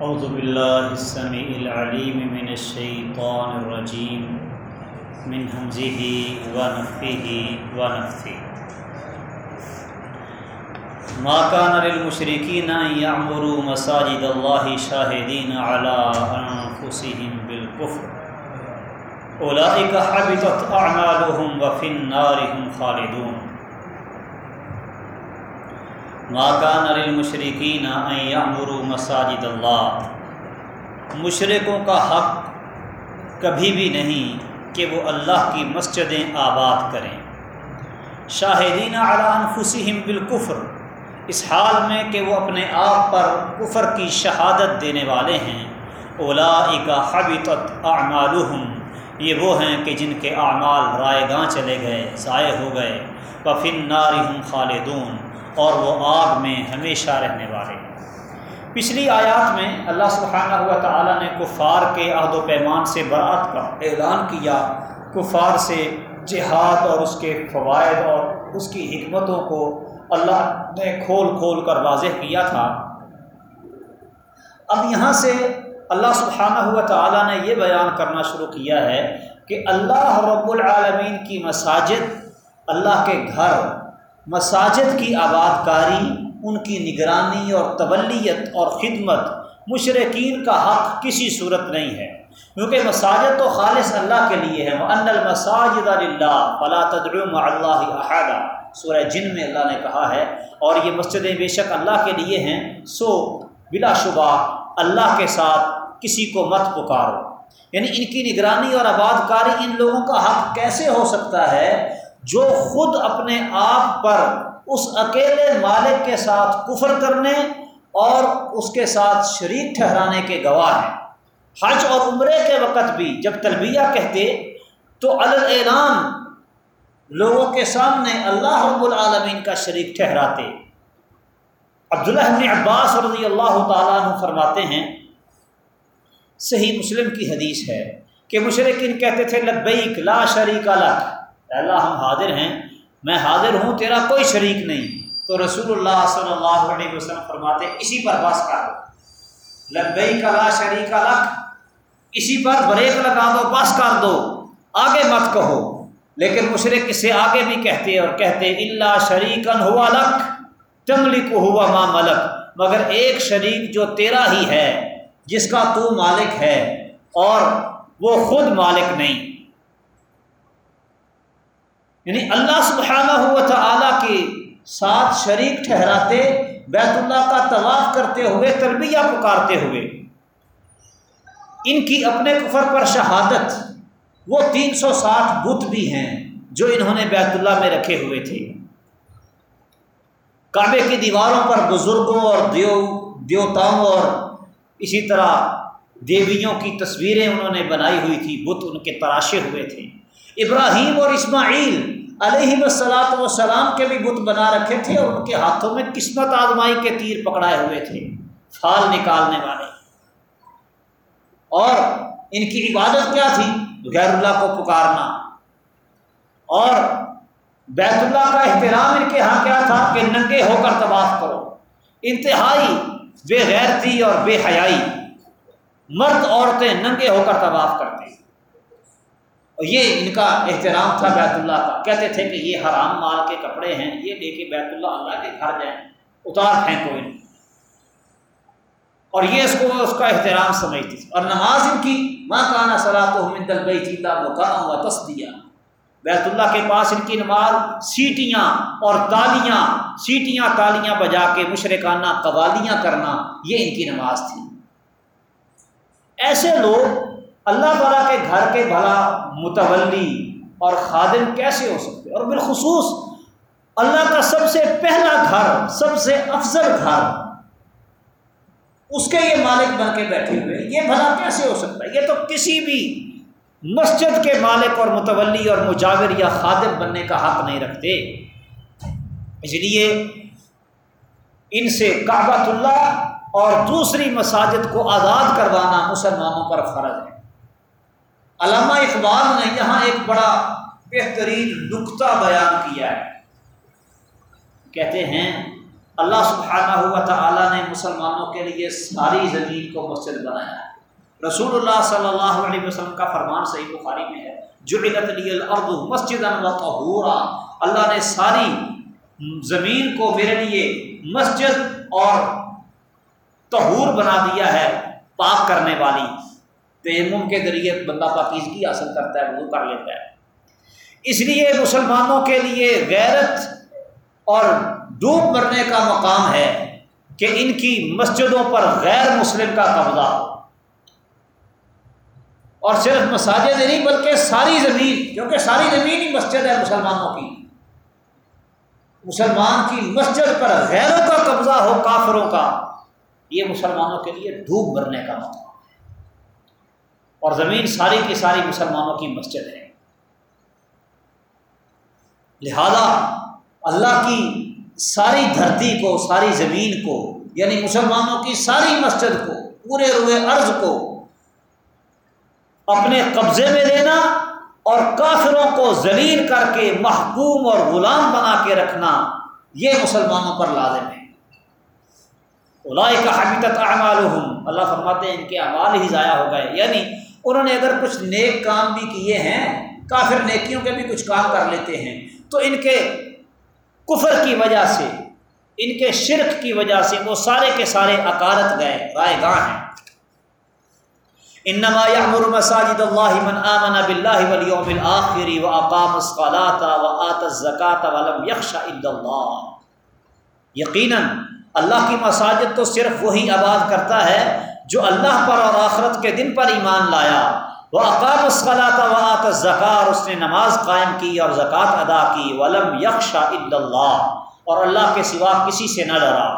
اعوذ باللہ السمیع العلیم من الشیطان الرجیم من حمزه ونفخه ونفثه ما كان للمشركين ان يعمروا مساجد الله شاهدين على انفسهم بالكفر اولئك حبطت اعمالهم وفي النار هم خالدون. ماکان المشرقین یامرو مساجد اللہ مشرقوں کا حق کبھی بھی نہیں کہ وہ اللہ کی مسجدیں آباد کریں. شاہدین علان فسیم بالکفر، اس حال میں کہ وہ اپنے آپ پر کفر کی شہادت دینے والے ہیں. اولا کا حبیط اعمالحم یہ وہ ہیں کہ جن کے اعمال رائے گاں چلے گئے، ضائع ہو گئے. وفن نارم خالدون اور وہ آگ میں ہمیشہ رہنے والے۔ پچھلی آیات میں اللہ سبحانہ ہوا تعالیٰ نے کفار کے عہد و پیمان سے برات کا اعلان کیا۔ کفار سے جہاد اور اس کے فوائد اور اس کی حکمتوں کو اللہ نے کھول کھول کر واضح کیا تھا۔ اب یہاں سے اللہ سبحانہ ہوا تعالیٰ نے یہ بیان کرنا شروع کیا ہے کہ اللہ رب العالمین کی مساجد اللہ کے گھر مساجد کی آباد کاری ان کی نگرانی اور تبلیت اور خدمت مشرقین کا حق کسی صورت نہیں ہے۔ کیونکہ مساجد تو خالص اللہ کے لیے ہے ان المساجد اللہ فلا تدعو اللہ احدہ سورہ جن میں اللہ نے کہا ہے، اور یہ مسجدیں بے شک اللہ کے لیے ہیں، سو بلا شبہ اللہ کے ساتھ کسی کو مت پکارو۔ یعنی ان کی نگرانی اور آباد کاری ان لوگوں کا حق کیسے ہو سکتا ہے؟ جو خود اپنے آپ پر اس اکیلے مالک کے ساتھ کفر کرنے اور اس کے ساتھ شریک ٹھہرانے کے گواہ ہیں۔ حج اور عمرے کے وقت بھی جب تلبیہ کہتے تو اعلان لوگوں کے سامنے اللہ رب العالمین کا شریک ٹھہراتے۔ عبداللہ ابن عباس رضی اللہ تعالیٰ عنہ فرماتے ہیں، صحیح مسلم کی حدیث ہے کہ مشرقین کہتے تھے، لبیک لا شریک لک۔ اللہ ہم حاضر ہیں، میں حاضر ہوں، تیرا کوئی شریک نہیں۔ تو رسول اللہ صلی اللہ علیہ وسلم فرماتے، اسی پر بس کر۔ دو لبئی کا شریک الگ اسی پر بریک لگا دو، بس کر دو۔ آگے مت کہو۔ لیکن مشرق اس سے آگے بھی کہتے اور کہتے اللہ شریکن ہوا لک۔ تملی کو ہوا ماں ملک۔ مگر ایک شریک جو تیرا ہی ہے، جس کا تو مالک ہے، اور وہ خود مالک نہیں۔ یعنی اللہ سبحانہ ہوا تعالیٰ کے ساتھ شریک ٹھہراتے، بیت اللہ کا طواف کرتے ہوئے، تربیہ پکارتے ہوئے۔ ان کی اپنے کفر پر شہادت، وہ تین سو ساٹھ بت بھی ہیں جو انہوں نے بیت اللہ میں رکھے ہوئے تھے۔ کعبے کی دیواروں پر بزرگوں اور دیو، دیوتاؤں اور اسی طرح دیویوں کی تصویریں انہوں نے بنائی ہوئی تھی، بت ان کے تراشے ہوئے تھے۔ ابراہیم اور اسماعیل علیہ وسلاۃ وسلام کے بھی بت بنا رکھے تھے اور ان کے ہاتھوں میں قسمت آزمائی کے تیر پکڑائے ہوئے تھے، پھال نکالنے والے۔ اور ان کی عبادت کیا تھی؟ غیر اللہ کو پکارنا۔ اور بیت اللہ کا احترام ان کے ہاں کیا تھا؟ کہ ننگے ہو کر طباف کرو۔ انتہائی بے غیرتی اور بے حیائی۔ مرد عورتیں ننگے ہو کر طباف کرتے۔ اور یہ ان کا احترام تھا بیت اللہ کا۔ کہتے تھے کہ یہ حرام مال کے کپڑے ہیں، یہ لے کے بیت اللہ اللہ کے گھر جائیں۔ اتار پھینکو ان اور یہ اس کو، اس کا احترام سمجھتی تھی۔ اور نماز ان کی ماں کانا صلاح تو ہم دل گئی تھی و تس دیا بیت اللہ کے پاس ان کی نماز سیٹیاں اور تالیاں، سیٹیاں تالیاں بجا کے مشرکانہ قوالیاں کرنا، یہ ان کی نماز تھی۔ ایسے لوگ اللہ تعالیٰ کے گھر کے بھلا متولی اور خادم کیسے ہو سکتے اور بالخصوص اللہ کا سب سے پہلا گھر، سب سے افضل گھر، اس کے یہ مالک بن کے بیٹھے ہوئے یہ بھلا کیسے ہو سکتا ہے؟ یہ تو کسی بھی مسجد کے مالک اور متولی اور مجاور یا خادم بننے کا حق نہیں رکھتے۔ اس لیے ان سے کعبۃ اللہ اور دوسری مساجد کو آزاد کروانا مسلمانوں پر فرض ہے۔ علامہ اقبال نے یہاں ایک بڑا بہترین نقطہ بیان کیا ہے۔ کہتے ہیں، اللہ سبحانہ ہوا تعالیٰ نے مسلمانوں کے لیے ساری زمین کو مسجد بنایا ہے۔ رسول اللہ صلی اللہ علیہ وسلم کا فرمان صحیح بخاری میں ہے جو الارض مسجد اللہ نے ساری زمین کو میرے لیے مسجد اور تہور بنا دیا ہے پاک کرنے والی۔ تیمم کے ذریعے بندہ پاکیزگی حاصل کرتا ہے وہ کر لیتا ہے۔ اس لیے مسلمانوں کے لیے غیرت اور ڈوب مرنے کا مقام ہے کہ ان کی مسجدوں پر غیر مسلم کا قبضہ ہو۔ اور صرف مساجد نہیں، بلکہ ساری زمین، کیونکہ ساری زمین ہی مسجد ہے مسلمانوں کی۔ مسلمان کی مسجد پر غیروں کا قبضہ ہو کافروں کا، یہ مسلمانوں کے لیے ڈوب بھرنے کا موقع ہے اور زمین ساری کی ساری مسلمانوں کی مسجد ہے۔ لہذا اللہ کی ساری دھرتی کو، ساری زمین کو یعنی مسلمانوں کی ساری مسجد کو، پورے روئے عرض کو اپنے قبضے میں لینا اور کافروں کو ذلیل کر کے محکوم اور غلام بنا کے رکھنا، یہ مسلمانوں پر لازم ہے۔ کا حقیقت اعمالحم اللہ فرماتے ہیں ان کے اعمال ہی ضائع ہو گئے۔ یعنی انہوں نے اگر کچھ نیک کام بھی کیے ہیں، کافر نیکیوں کے بھی کچھ کام کر لیتے ہیں، تو ان کے کفر کی وجہ سے، ان کے شرک کی وجہ سے وہ سارے کے سارے اکارت گئے رائے گاہ ہیں۔ انما يعمر مساجد الله من آمن بالله واليوم الآخر وأقام الصلاة وآت الزكاة ولم يخشى إلا الله یقینا اللہ کی مساجد تو صرف وہی آباد کرتا ہے جو اللہ پر اور آخرت کے دن پر ایمان لایا، وہ اقام الصلاۃ و آت الزکار اس نے نماز قائم کی اور زکوٰۃ ادا کی، ولم یکشا اللہ، اور اللہ کے سوا کسی سے نہ ڈرا۔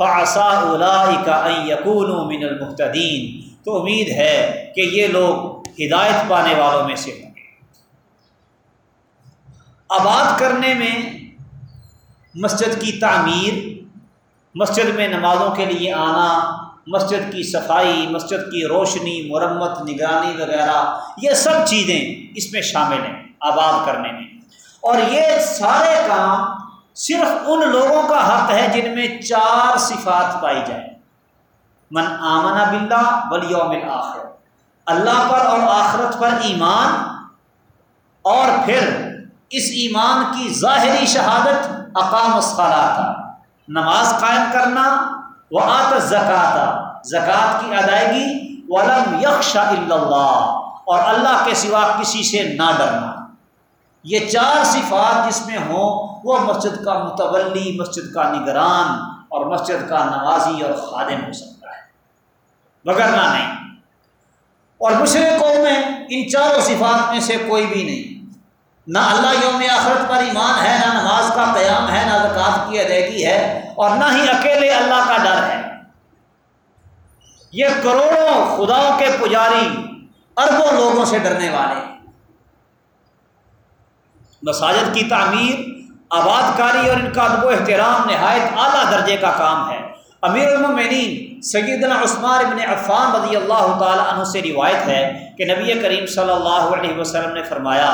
فعصا اولئک ان یکونوا من المهتدین تو امید ہے کہ یہ لوگ ہدایت پانے والوں میں سے ہوں۔ گے آباد کرنے میں مسجد کی تعمیر، مسجد میں نمازوں کے لیے آنا مسجد کی صفائی، مسجد کی روشنی، مرمت، نگرانی وغیرہ، یہ سب چیزیں اس میں شامل ہیں، آباد کرنے میں۔ اور یہ سارے کام صرف ان لوگوں کا حق ہے جن میں چار صفات پائی جائیں۔ من آمنا بلّہ ولیوم آخر اللہ پر اور آخرت پر ایمان، اور پھر اس ایمان کی ظاہری شہادت اقام کا نماز قائم کرنا وہ آت زکاتا زکوٰۃ کی ادائیگی ولم یکشا اللہ. اور اللہ کے سوا کسی سے نہ ڈرنا. یہ چار صفات جس میں ہوں، وہ مسجد کا متولی، مسجد کا نگران اور مسجد کا نوازی اور خادم ہو سکتا وغیرہ نہیں. اور مشرقوں میں ان چاروں صفات میں سے کوئی بھی نہیں. نہ اللہ یوم آخرت پر ایمان ہے، نہ نماز کا قیام ہے، نہ زکوٰۃ کی ادائیگی ہے اور نہ ہی اکیلے اللہ کا ڈر ہے۔ یہ کروڑوں خداؤں کے پجاری اربوں لوگوں سے ڈرنے والے مساجد کی تعمیر آباد کاری اور ان کا ادب و احترام نہایت اعلیٰ درجے کا کام ہے۔ امیر المومنین سیدنا عثمان ابن عفان رضی اللہ تعالیٰ عنہ سے روایت ہے کہ نبی کریم صلی اللہ علیہ وسلم نے فرمایا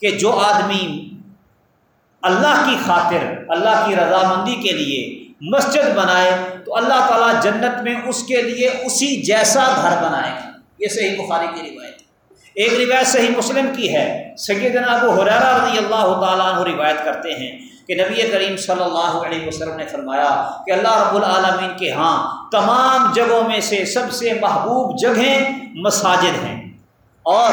کہ جو آدمی اللہ کی خاطر، اللہ کی رضامندی کے لیے مسجد بنائے تو اللہ تعالیٰ جنت میں اس کے لیے اسی جیسا گھر بنائے۔ گا یہ صحیح بخاری کی روایت ایک روایت صحیح مسلم کی ہے۔ سیدنا ابو حریرہ رضی اللہ تعالیٰ عنہ روایت کرتے ہیں کہ نبی کریم صلی اللہ علیہ وسلم نے فرمایا کہ اللہ رب العالمین کے ہاں تمام جگہوں میں سے سب سے محبوب جگہیں مساجد ہیں اور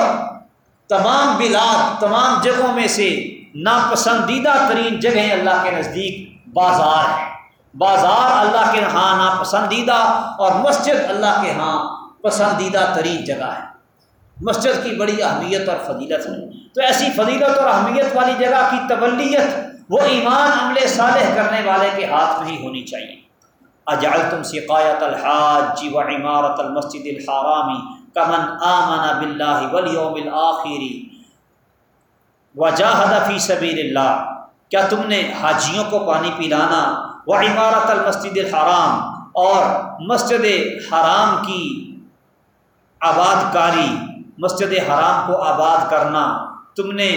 تمام بلاد، تمام جگہوں میں سے ناپسندیدہ ترین جگہیں اللہ کے نزدیک بازار ہیں بازار اللہ کے ہاں ناپسندیدہ اور مسجد اللہ کے ہاں پسندیدہ ترین جگہ ہے۔ مسجد کی بڑی اہمیت اور فضیلت ہے۔ تو ایسی فضیلت اور اہمیت والی جگہ کی تبلیت وہ ایمان عمل صالح کرنے والے کے ہاتھ میں ہی ہونی چاہیے۔ اجال تم سقایت الحاج و عمارت المسجد الحرامی کمن آمن بلّہ ولیوم الآخری وجاہد فی سبیل اللہ کیا تم نے حاجیوں کو پانی پلانا؟ و عمارت المسجد الحرام اور مسجد حرام کی آباد کاری مسجد حرام کو آباد کرنا۔ تم نے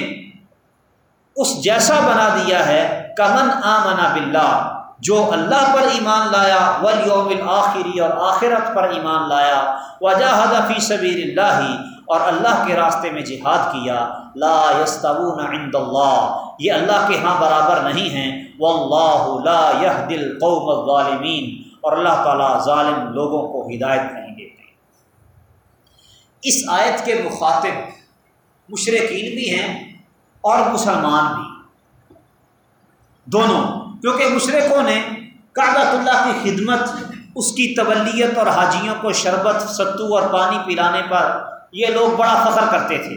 اس جیسا بنا دیا ہے، کمن آمنا باللہ۔ جو اللہ پر ایمان لایا ولیوم الآخری اور آخرت پر ایمان لایا، وجاہد فی سبیل اللہ اور اللہ کے راستے میں جہاد کیا۔ لا یستوون عند اللہ، یہ اللہ کے ہاں برابر نہیں ہیں۔ واللہ لا یهد القوم الظالمین، اور اللہ تعالیٰ ظالم لوگوں کو ہدایت نہیں دیتے۔ اس آیت کے مخاطب مشرقین بھی ہیں اور مسلمان بھی۔ دونوں کیونکہ مشرقوں نے کاغت اللہ کی خدمت، اس کی طبلیت اور حاجیوں کو شربت، ستو اور پانی پلانے پر یہ لوگ بڑا فخر کرتے تھے۔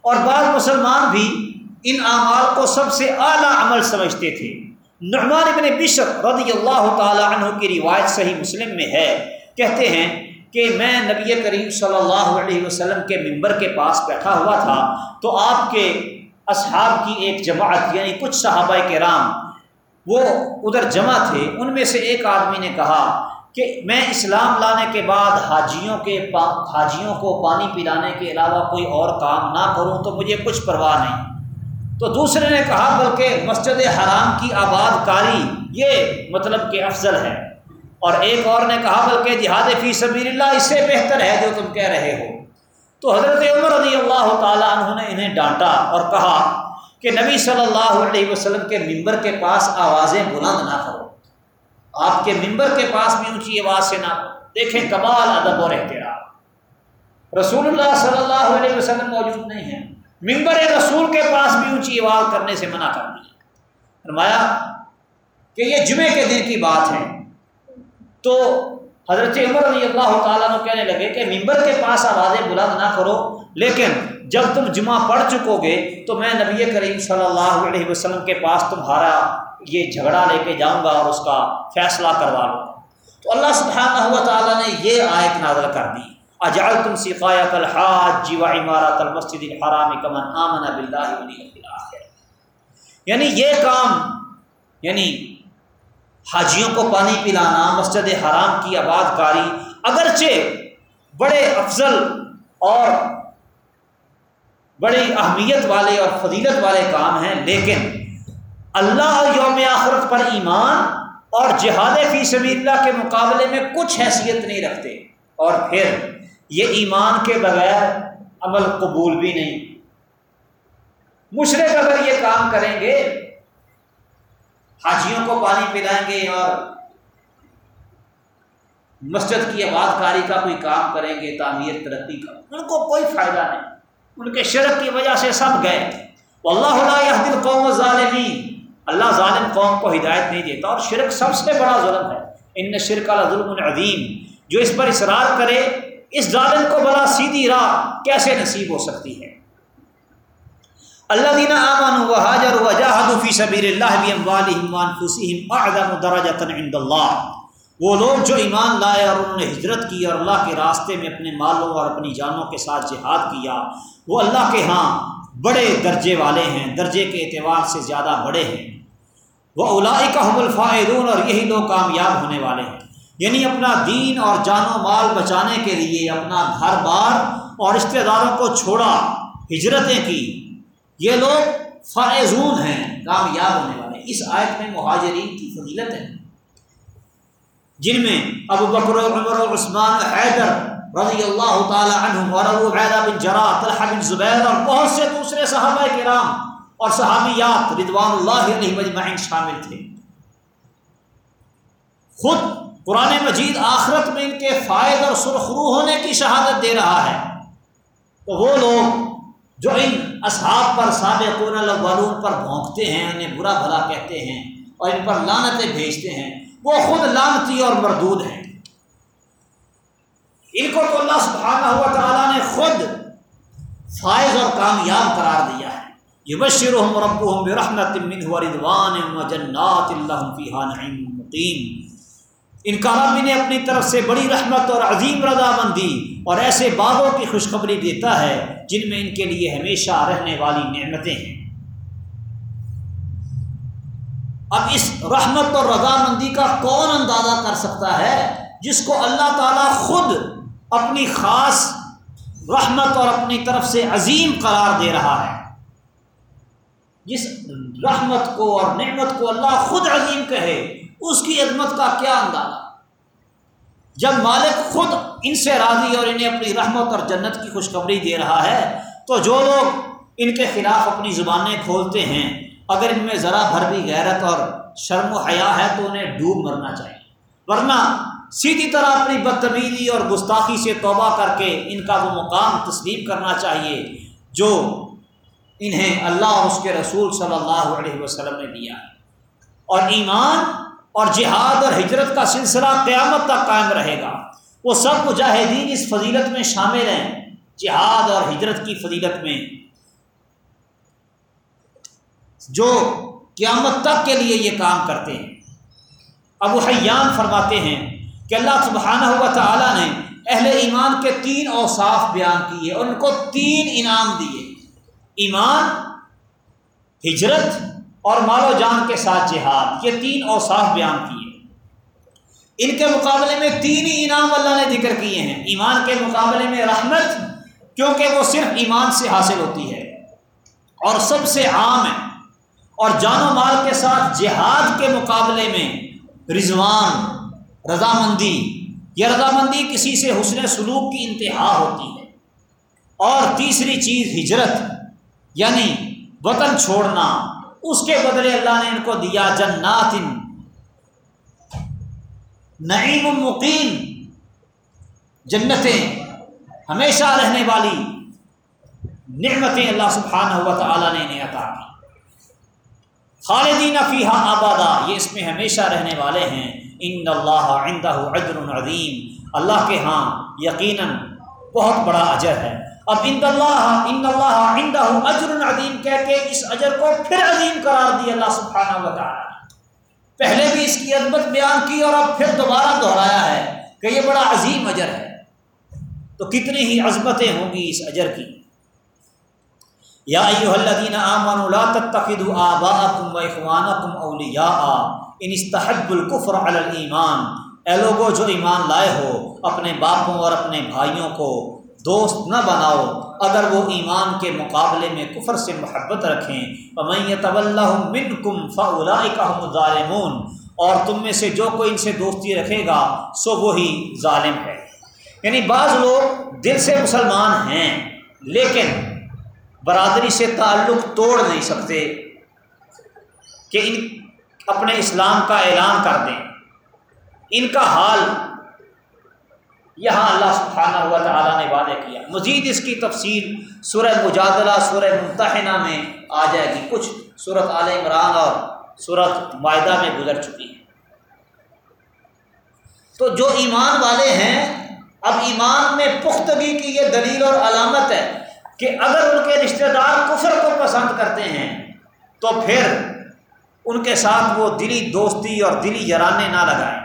اور بعض مسلمان بھی ان اعمال کو سب سے اعلیٰ عمل سمجھتے تھے۔ نعمان ابن بشر رضی اللہ تعالی عنہ کی روایت صحیح مسلم میں ہے۔ کہتے ہیں کہ میں نبی کریم صلی اللہ علیہ وسلم کے ممبر کے پاس بیٹھا ہوا تھا تو آپ کے اصحاب کی ایک جماعت یعنی کچھ صحابہ کرام وہ ادھر جمع تھے، ان میں سے ایک آدمی نے کہا کہ میں اسلام لانے کے بعد حاجیوں کے حاجیوں کو پانی پلانے کے علاوہ کوئی اور کام نہ کروں تو مجھے کچھ پرواہ نہیں۔ تو دوسرے نے کہا، بلکہ مسجد حرام کی آباد کاری یہ مطلب کہ افضل ہے۔ اور ایک اور نے کہا، بلکہ جہاد فی سبیل اللہ اس سے بہتر ہے جو تم کہہ رہے ہو۔ تو حضرت عمر رضی اللہ تعالیٰ عنہ نے انہیں ڈانٹا اور کہا کہ نبی صلی اللہ علیہ وسلم کے ممبر کے پاس آوازیں بلند نہ کرو۔ آپ کے ممبر کے پاس بھی اونچی آواز سے نہ دیکھیں کمال، ادب اور احترام۔ رسول اللہ صلی اللہ علیہ وسلم موجود نہیں ہے ممبر رسول کے پاس بھی اونچی آواز کرنے سے منع کر دی فرمایا کہ یہ جمعے کے دن کی بات ہے۔ تو حضرت عمر رضی اللہ تعالیٰ نے کہنے لگے کہ ممبر کے پاس آوازیں بلند نہ کرو، لیکن جب تم جمعہ پڑھ چکو گے تو میں نبی کریم صلی اللہ علیہ وسلم کے پاس تمہارا یہ جھگڑا لے کے جاؤں گا اور اس کا فیصلہ کروا لوں۔ تو اللہ سبحانہ ہوا تعالیٰ نے یہ آیت نازل کر دی۔ اجال تم سفایت الحاج جیوا عمارت المسجد الحرام کمن آمن بلّہ یعنی یہ کام یعنی حاجیوں کو پانی پلانا، مسجد حرام کی آباد کاری اگرچہ بڑے افضل اور بڑی اہمیت والے اور فضیلت والے کام ہیں، لیکن اللہ اور یوم آخرت پر ایمان اور جہاد فی سبیل اللہ کے مقابلے میں کچھ حیثیت نہیں رکھتے۔ اور پھر یہ ایمان کے بغیر عمل قبول بھی نہیں۔ مشرق اگر یہ کام کریں گے، حاجیوں کو پانی پلائیں گے اور مسجد کی آباد کاری کا کوئی کام کریں گے، تعمیر، ترقی کا، ان کو کوئی فائدہ نہیں۔ ان کے شرک کی وجہ سے سب گئے۔ اللہ دل قوم ظالمین اللہ ظالم قوم کو ہدایت نہیں دیتا اور شرک سب سے بڑا ظلم ہے۔ ان شرک اللہ ظلم العظیم جو اس پر اصرار کرے، اس ظالم کو بڑا سیدھی راہ کیسے نصیب ہو سکتی ہے؟ اللہ دینا امن و حاجر و جاہد فی سبیر اللہ درجۃ عند اللہ۔ وہ لوگ جو ایمان لائے اور انہوں نے ہجرت کی اور اللہ کے راستے میں اپنے مالوں اور اپنی جانوں کے ساتھ جہاد کیا، وہ اللہ کے ہاں بڑے درجے والے ہیں، درجے کے اعتبار سے زیادہ بڑے ہیں۔ وہ اولائی کا حب الفاعرون اور یہی لوگ کامیاب ہونے والے ہیں۔ یعنی اپنا دین اور جان و مال بچانے کے لیے اپنا گھر بار اور رشتے داروں کو چھوڑا، ہجرتیں کی۔ یہ لوگ فائزون ہیں، کامیاب ہونے والے۔ اس آیت میں مہاجرین کی فضیلت ہے۔ جن میں ابو بکر عمر عثمان حیدر رضی اللہ تعالی عنہ اور ابو بن جرا طلحہ بن زبیر اور بہت سے دوسرے صحابہ کرام اور صحابیات رضوان اللہ علیہ مجمعین شامل تھے۔ خود قرآن مجید آخرت میں ان کے فائد اور سرخرو ہونے کی شہادت دے رہا ہے۔ تو وہ لوگ جو ان اصحاب پر سابقون الاولون پر بھونکتے ہیں، انہیں برا بھلا کہتے ہیں اور ان پر لانتیں بھیجتے ہیں وہ خود لانتی اور مردود ہیں۔ ان کو تو اللہ سبحانہ ہوا تعالیٰ نے خود فائز اور کامیاب قرار دیا ہے۔ یہ بشر رحمت جنات اللہ مقیم۔ ان کامیابی نے اپنی طرف سے بڑی رحمت اور عظیم رضامندی اور ایسے باغوں کی خوشخبری دیتا ہے جن میں ان کے لیے ہمیشہ رہنے والی نعمتیں ہیں۔ اب اس رحمت اور رضامندی کا کون اندازہ کر سکتا ہے جس کو اللہ تعالیٰ خود اپنی خاص رحمت اور اپنی طرف سے عظیم قرار دے رہا ہے؟ جس رحمت کو اور نعمت کو اللہ خود عظیم کہے، اس کی عظمت کا کیا اندازہ؟ جب مالک خود ان سے راضی اور انہیں اپنی رحمت اور جنت کی خوشخبری دے رہا ہے، تو جو لوگ ان کے خلاف اپنی زبانیں کھولتے ہیں اگر ان میں ذرا بھر بھی غیرت اور شرم و حیا ہے تو انہیں ڈوب مرنا چاہیے۔ ورنہ سیدھی طرح اپنی بدتمیزی اور گستاخی سے توبہ کر کے ان کا وہ مقام تسلیم کرنا چاہیے جو انہیں اللہ اور اس کے رسول صلی اللہ علیہ وسلم نے دیا ہے۔ اور ایمان اور جہاد اور ہجرت کا سلسلہ قیامت تک قائم رہے گا۔ وہ سب مجاہدین اس فضیلت میں شامل ہیں۔ جہاد اور ہجرت کی فضیلت میں جو قیامت تک کے لیے یہ کام کرتے ہیں۔ ابو حیان فرماتے ہیں کہ اللہ سبحانہ ہوا تعالیٰ نے اہل ایمان کے تین اوصاف بیان کیے اور ان کو تین انعام دیے۔ ایمان، ہجرت اور مال و جان کے ساتھ جہاد، یہ تین اوصاف بیان کیے۔ ان کے مقابلے میں تین ہی انعام اللہ نے ذکر کیے ہیں۔ ایمان کے مقابلے میں رحمت، کیونکہ وہ صرف ایمان سے حاصل ہوتی ہے۔ اور سب سے عام ہے۔ اور جان و مال کے ساتھ جہاد کے مقابلے میں رضوان، رضامندی، یہ رضامندی کسی سے حسن سلوک کی انتہا ہوتی ہے۔ اور تیسری چیز ہجرت یعنی وطن چھوڑنا، اس کے بدلے اللہ نے ان کو دیا جنات۔ نعیم مقیم، جنتیں، ہمیشہ رہنے والی نعمتیں اللہ سبحانہ ہوا تعالیٰ نے انہیں عطا کی۔ خالدین فیحہ آبادہ، یہ اس میں ہمیشہ رہنے والے ہیں۔ ان اللہ عندہ اجر عظیم۔ اللہ کے ہاں یقیناً بہت بڑا اجر ہے۔ اب ان اللہ ان اللہ عندہ اجر عظیم کہہ کے اس اجر کو پھر عظیم قرار دی اللہ سبحانہ و تعالی پہلے بھی اس کی عظمت بیان کی اور اب پھر دوبارہ دہرایا ہے کہ یہ بڑا عظیم اجر ہے۔ تو کتنی ہی عظمتیں ہوں گی اس اجر کی۔ یا ایوہ الذین آمنوا لا تتخذوا آباءکم و اخوانکم اولیاء. ان استحب الكفر علی الایمان. اے لوگو جو ایمان لائے ہو، اپنے باپوں اور اپنے بھائیوں کو دوست نہ بناؤ. اگر وہ ایمان کے مقابلے میں کفر سے محبت رکھیں وَمَن يَتَوَلَّهُم مِّنكُمْ فَأُولَئِكَ هُمُ الظَّالِمُونَ. اور تم میں سے جو کوئی ان سے دوستی رکھے گا، سو وہی ظالم ہے. یعنی بعض لوگ دل سے مسلمان ہیں، لیکن برادری سے تعلق توڑ نہیں سکتے کہ ان اپنے اسلام کا اعلان کر دیں۔ ان کا حال یہاں اللہ سبحانہ ہوا تعالیٰ نے وعدہ کیا۔ مزید اس کی تفصیل سورہ مجادلہ، سورہ ممتحنہ میں آ جائے گی۔ کچھ صورت عال عمران اور صورت معاہدہ میں گزر چکی ہے تو جو ایمان والے ہیں، اب ایمان میں پختگی کی یہ دلیل اور علامت ہے۔ کہ اگر ان کے رشتہ دار کفر کو پسند کرتے ہیں، تو پھر ان کے ساتھ وہ دلی دوستی اور دلی جرانے نہ لگائیں۔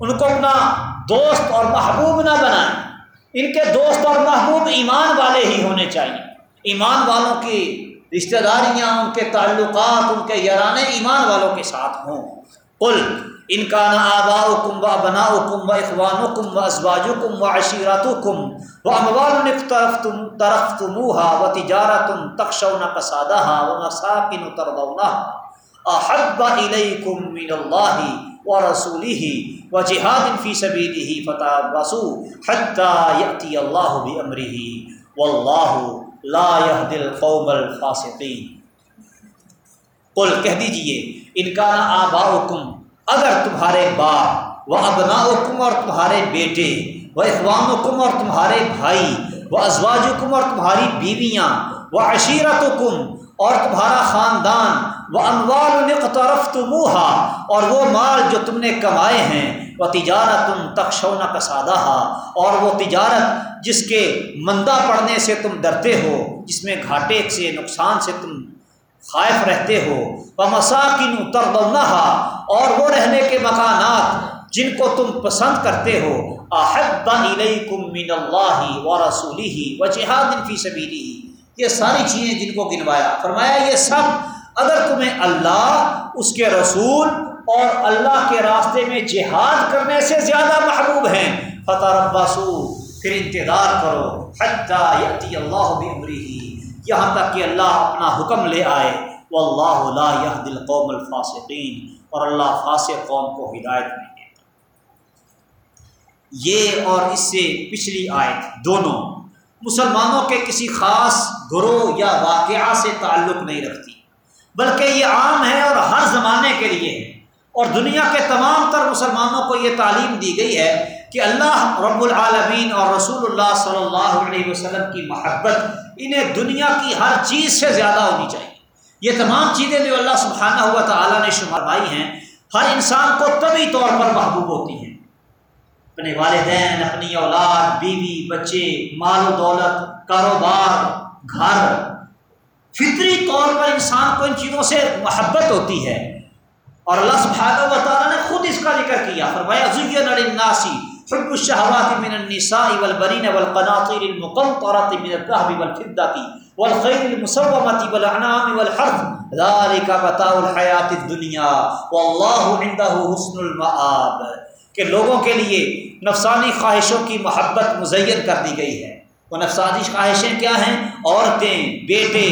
ان کو اپنا دوست اور محبوب نہ بنائیں۔ ان کے دوست اور محبوب ایمان والے ہی ہونے چاہیے۔ ایمان والوں کی رشتہ داریاں، ان کے تعلقات، ان کے یارانے ایمان والوں کے ساتھ ہوں۔ قل ان کا نا آبا کم و بنا کم و اخوان و ازواج کم و کمبا عشیرات و کم و اموال طرف تم طرف تموہا و تجارہ تم تخشون کسادہ و مساکن تردونہ احب الیکم من اللہ و رسوله و جہاد فی سبیلہ فتابسو حتی یأتی اللہ بامرہ. واللہ لا يهدي القوم الفاسقین. قل کہہ دیجیے، ان کا نا آباؤکم اگر تمہارے باپ و ابنا حکم اور تمہارے بیٹے وہ اخوان حکم اور تمہارے بھائی وہ ازواج حکم اور تمہاری بیویاں وہ عشیرت حکم اور تمہارا خاندان وہ انوال نقطرف تموہا اور وہ مال جو تم نے کمائے ہیں وہ تجارت تم تخشونہ کسادہ اور وہ تجارت جس کے مندہ پڑنے سے تم ڈرتے ہو، جس میں گھاٹے سے، نقصان سے تم خائف رہتے ہو۔ وہ مساکن تردونہ اور وہ رہنے کے مکانات جن کو تم پسند کرتے ہو۔ احب الیکم من اللہ و رسولی و جہاد فی سبیلی یہ ساری چیزیں جن کو گنوایا۔ فرمایا، یہ سب اگر تمہیں اللہ، اس کے رسول اور اللہ کے راستے میں جہاد کرنے سے زیادہ محبوب ہیں۔ فتح رباسو پھر انتظار کرو۔ حتی یأتی اللہ بعمری یہاں تک کہ اللہ اپنا حکم لے آئے واللہ لا يهد القوم الفاسقین اور اللہ فاسق قوم کو ہدایت نہیں دیتا۔ یہ اور اس سے پچھلی آیت، دونوں مسلمانوں کے کسی خاص گروہ یا واقعہ سے تعلق نہیں رکھتی، بلکہ یہ عام ہے اور ہر زمانے کے لیے ہے۔ اور دنیا کے تمام تر مسلمانوں کو یہ تعلیم دی گئی ہے کہ اللہ رب العالمین اور رسول اللہ صلی اللہ علیہ وسلم کی محبت انہیں دنیا کی ہر چیز سے زیادہ ہونی چاہیے۔ یہ تمام چیزیں جو اللہ سبحانہ ہوا تعالیٰ نے شماروائی ہیں، ہر انسان کو طبی طور پر محبوب ہوتی ہیں۔ اپنے والدین، اپنی اولاد، بیوی، بچے، مال و دولت، کاروبار، گھر، فطری طور پر انسان کو ان چیزوں سے محبت ہوتی ہے۔ اور اللہ سبحانہ و تعالیٰ نے خود اس کا ذکر کیا۔ فرمایا، زین الناسی حب الشهوات من النساء والبنين والقناطير المقنطرة من الذهب والفضة والخيل المسومة والأنعام والحرث ذلك متاع الحياة الدنيا والله عنده حسن المآب کہ لوگوں کے لیے نفسانی خواہشوں کی محبت مزین کر دی گئی ہے۔ وہ نفسانی خواہشیں کیا ہیں؟ عورتیں، بیٹے،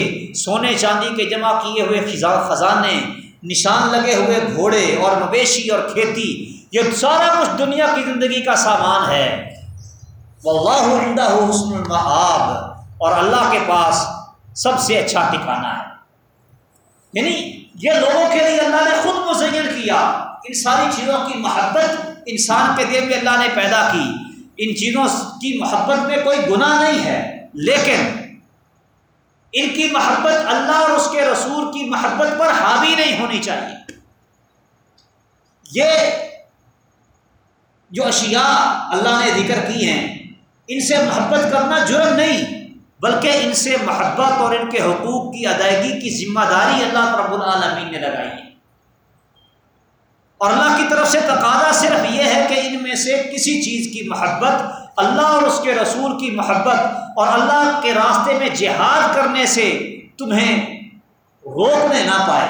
سونے چاندی کے جمع کیے ہوئے خزانے نشان لگے ہوئے گھوڑے اور مویشی اور کھیتی، یہ سارا کچھ دنیا کی زندگی کا سامان ہے۔ واللہ عندہ حسن المعاب اور اللہ کے پاس سب سے اچھا ٹھکانا ہے۔ یعنی یہ لوگوں کے لیے اللہ نے خود مزین کیا۔ ان ساری چیزوں کی محبت انسان کے دل میں اللہ نے پیدا کی۔ ان چیزوں کی محبت میں کوئی گناہ نہیں ہے، لیکن ان کی محبت اللہ اور اس کے رسول کی محبت پر حاوی نہیں ہونی چاہیے۔ یہ جو اشیاء اللہ نے ذکر کی ہیں، ان سے محبت کرنا جرم نہیں، بلکہ ان سے محبت اور ان کے حقوق کی ادائیگی کی ذمہ داری اللہ رب العالمین نے لگائی ہے۔ اور اللہ کی طرف سے تقاضا صرف یہ ہے کہ ان میں سے کسی چیز کی محبت اللہ اور اس کے رسول کی محبت اور اللہ کے راستے میں جہاد کرنے سے تمہیں روکنے نہ پائے۔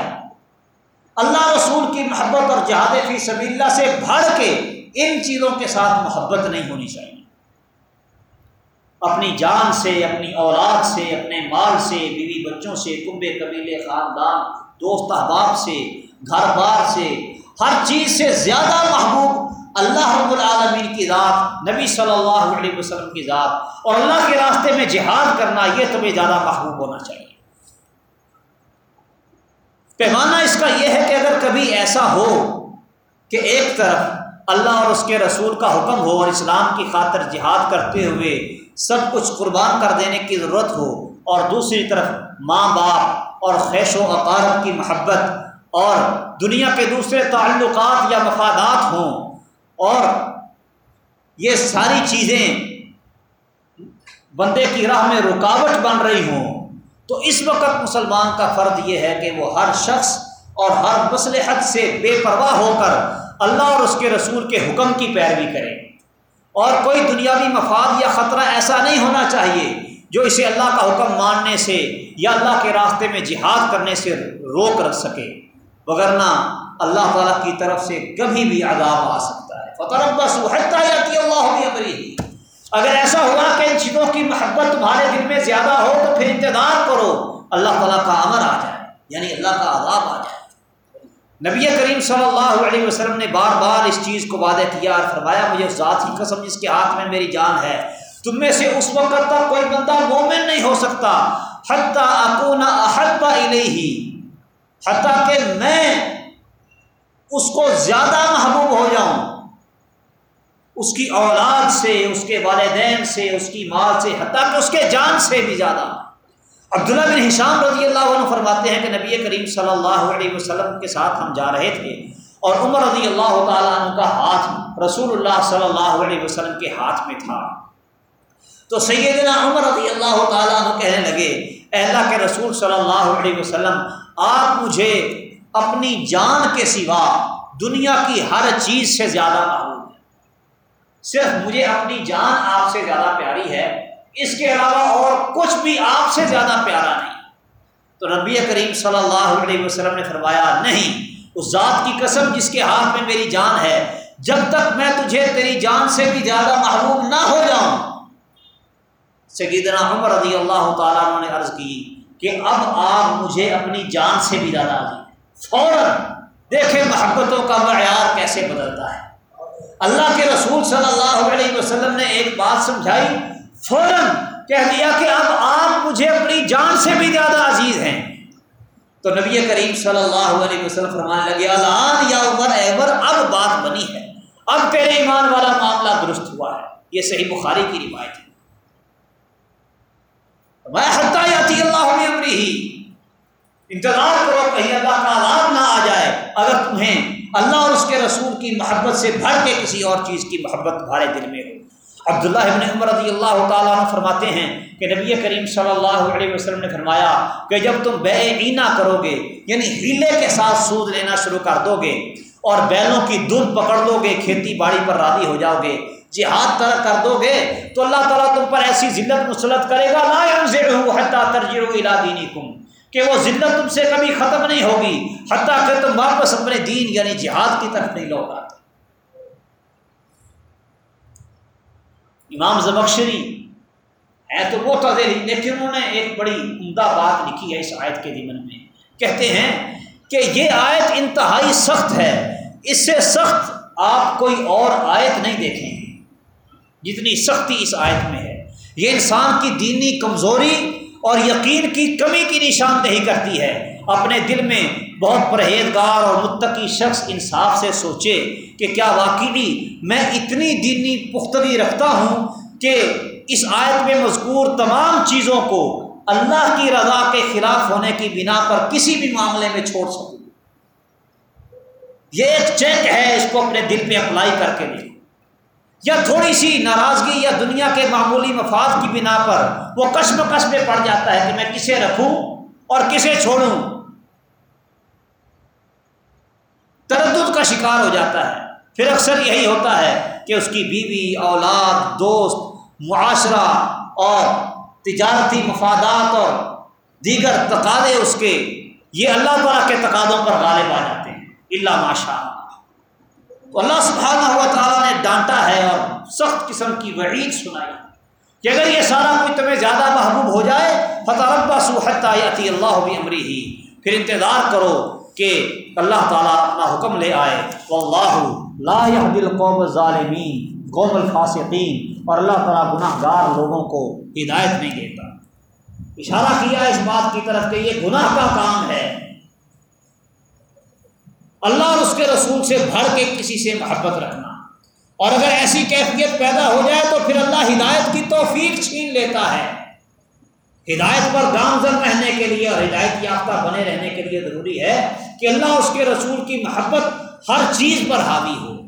اللہ رسول کی محبت اور جہاد فی سبی اللہ سے بھڑ کے ان چیزوں کے ساتھ محبت نہیں ہونی چاہیے۔ اپنی جان سے، اپنی اولاد سے، اپنے مال سے، بیوی بچوں سے، کنبے، قبیلے، خاندان، دوست، احباب سے، گھر بار سے، ہر چیز سے زیادہ محبوب اللہ رب العالمین کی ذات، نبی صلی اللہ علیہ وسلم کی ذات۔ اور اللہ کے راستے میں جہاد کرنا، یہ تمہیں زیادہ محبوب ہونا چاہیے۔ پیمانہ اس کا یہ ہے کہ اگر کبھی ایسا ہو کہ ایک طرف اللہ اور اس کے رسول کا حکم ہو اور اسلام کی خاطر جہاد کرتے ہوئے سب کچھ قربان کر دینے کی ضرورت ہو اور دوسری طرف ماں باپ اور خیش و اقارت کی محبت اور دنیا کے دوسرے تعلقات یا مفادات ہوں اور یہ ساری چیزیں بندے کی راہ میں رکاوٹ بن رہی ہوں، تو اس وقت مسلمان کا فرد یہ ہے کہ وہ ہر شخص اور ہر مصلحت سے بے پرواہ ہو کر اللہ اور اس کے رسول کے حکم کی پیروی کرے۔ اور کوئی دنیاوی مفاد یا خطرہ ایسا نہیں ہونا چاہیے جو اسے اللہ کا حکم ماننے سے یا اللہ کے راستے میں جہاد کرنے سے روک رکھ سکے۔ وغیرہ اللہ تعالیٰ کی طرف سے کبھی بھی عذاب آ سکتا ہے۔ فطر بس اللہ اگر ایسا ہوا کہ ان چیزوں کی محبت تمہارے دل میں زیادہ ہو تو پھر انتظار کرو۔ اللہ تعالیٰ کا امر آ جائے یعنی اللہ کا عذاب آ جائے۔ نبی کریم صلی اللہ علیہ وسلم نے بار بار اس چیز کو وعدہ کیا اور فرمایا، مجھے ذات قسم جس کے ہاتھ میں میری جان ہے، تم میں سے اس وقت تک کوئی بندہ مومن نہیں ہو سکتا۔ حتیٰ اکونا احبا الیہ حتیٰ کہ میں اس کو زیادہ محبوب ہو جاؤں۔ اس کی اولاد سے، اس کے والدین سے، اس کی مال سے، حتیٰ کہ اس کے جان سے بھی زیادہ۔ عبداللہ بن حشام رضی اللہ عنہ فرماتے ہیں کہ نبی کریم صلی اللہ علیہ وسلم کے ساتھ ہم جا رہے تھے اور عمر رضی اللہ تعالیٰ عنہ کا ہاتھ رسول اللہ صلی اللہ علیہ وسلم کے ہاتھ میں تھا۔ تو سیدنا عمر رضی اللہ تعالیٰ عنہ کہنے لگے اللہ کے رسول صلی اللہ علیہ وسلم، آپ مجھے اپنی جان کے سوا دنیا کی ہر چیز سے زیادہ معلوم ہے۔ صرف مجھے اپنی جان آپ سے زیادہ پیاری ہے، اس کے علاوہ اور کچھ بھی آپ سے زیادہ پیارا نہیں۔ تو نبی کریم صلی اللہ علیہ وسلم نے فرمایا، نہیں، اس ذات کی قسم جس کے ہاتھ میں میری جان ہے، جب تک میں تجھے تیری جان سے بھی زیادہ محروم نہ ہو جاؤں۔ سیدنا عمر رضی اللہ تعالیٰ نے عرض کی کہ اب آپ مجھے اپنی جان سے بھی زیادہ دی فوراً دیکھیں محبتوں کا معیار کیسے بدلتا ہے۔ اللہ کے رسول صلی اللہ علیہ وسلم نے ایک بات سمجھائی، فوراً کہہ دیا کہ اب آپ مجھے اپنی جان سے بھی زیادہ عزیز ہیں۔ تو نبی کریم صلی اللہ علیہ وسلم فرمانے لگے، الان یا عمر ایور اب بات بنی ہے۔ اب تیرے ایمان والا معاملہ درست ہوا ہے۔ یہ صحیح بخاری کی روایت ہے۔ میں حتیاتی اللہ عمری ہی انتظار کرو کہیں اللہ کا عذاب نہ آ جائے۔ اگر تمہیں اللہ اور اس کے رسول کی محبت سے بھر کے کسی اور چیز کی محبت تمہارے دل میں ہو۔ عبداللہ ابن عمر رضی اللہ تعالیٰ عنہ فرماتے ہیں کہ نبی کریم صلی اللہ علیہ وسلم نے فرمایا کہ جب تم بے اینا کرو گے یعنی ہیلے کے ساتھ سود لینا شروع کر دو گے اور بیلوں کی دھن پکڑ لو گے، کھیتی باڑی پر راضی ہو جاؤ گے، جہاد ترک کر دو گے، تو اللہ تعالیٰ تم پر ایسی ذلت مسلط کرے گا، لا ترجیح دینکم کہ وہ ذلت تم سے کبھی ختم نہیں ہوگی، حتیٰ کہ تم واپس اپنے دین یعنی جہاد کی طرف نہیں لوٹ آتے۔ امام زبکشری ہے تو وہ تذری لیکن انہوں نے ایک بڑی عمدہ بات لکھی ہے اس آیت کے ضمن میں۔ کہتے ہیں کہ یہ آیت انتہائی سخت ہے، اس سے سخت آپ کوئی اور آیت نہیں دیکھیں۔ گے جتنی سختی اس آیت میں ہے۔ یہ انسان کی دینی کمزوری اور یقین کی کمی کی نشاندہی کرتی ہے۔ اپنے دل میں بہت پرہیزگار اور متقی شخص انصاف سے سوچے کہ کیا واقعی میں اتنی دینی پختگی رکھتا ہوں کہ اس آیت میں مذکور تمام چیزوں کو اللہ کی رضا کے خلاف ہونے کی بنا پر کسی بھی معاملے میں چھوڑ سکوں۔ یہ ایک چیک ہے اس کو اپنے دل پہ اپلائی کر کے لے یا تھوڑی سی ناراضگی یا دنیا کے معمولی مفاد کی بنا پر وہ کشم کش میں پڑ جاتا ہے کہ میں کسے رکھوں اور کسے چھوڑوں۔ تردد کا شکار ہو جاتا ہے۔ پھر اکثر یہی ہوتا ہے کہ اس کی بیوی، اولاد، دوست، معاشرہ اور تجارتی مفادات اور دیگر تقاضے اس کے، یہ اللہ تعالیٰ کے تقاضوں پر غالب آ جاتے ہیں۔ اللہ ماشاء اللہ۔ تو اللہ سبحانہ ہوا تعالیٰ نے ڈانٹا ہے اور سخت قسم کی وعید سنائی کہ اگر یہ سارا کچھ تمہیں زیادہ محبوب ہو جائے فتح ربا سوحت اللہ بھی ہی پھر انتظار کرو کہ اللہ تعالیٰ اپنا حکم لے آئے۔ واللہ لا يهدي القوم الظالمین قوم الفاسقین اور اللہ تعالیٰ گناہ گار لوگوں کو ہدایت نہیں دیتا۔ اشارہ کیا اس بات کی طرف کہ یہ گناہ کا کام ہے۔ اللہ اور اس کے رسول سے بھر کے کسی سے محبت رکھنا۔ اور اگر ایسی کیفیت پیدا ہو جائے تو پھر اللہ ہدایت کی توفیق چھین لیتا ہے۔ ہدایت پر گامزن رہنے کے لیے اور ہدایت یافتہ بنے رہنے کے لیے ضروری ہے کہ اللہ اس کے رسول کی محبت ہر چیز پر حاوی ہو۔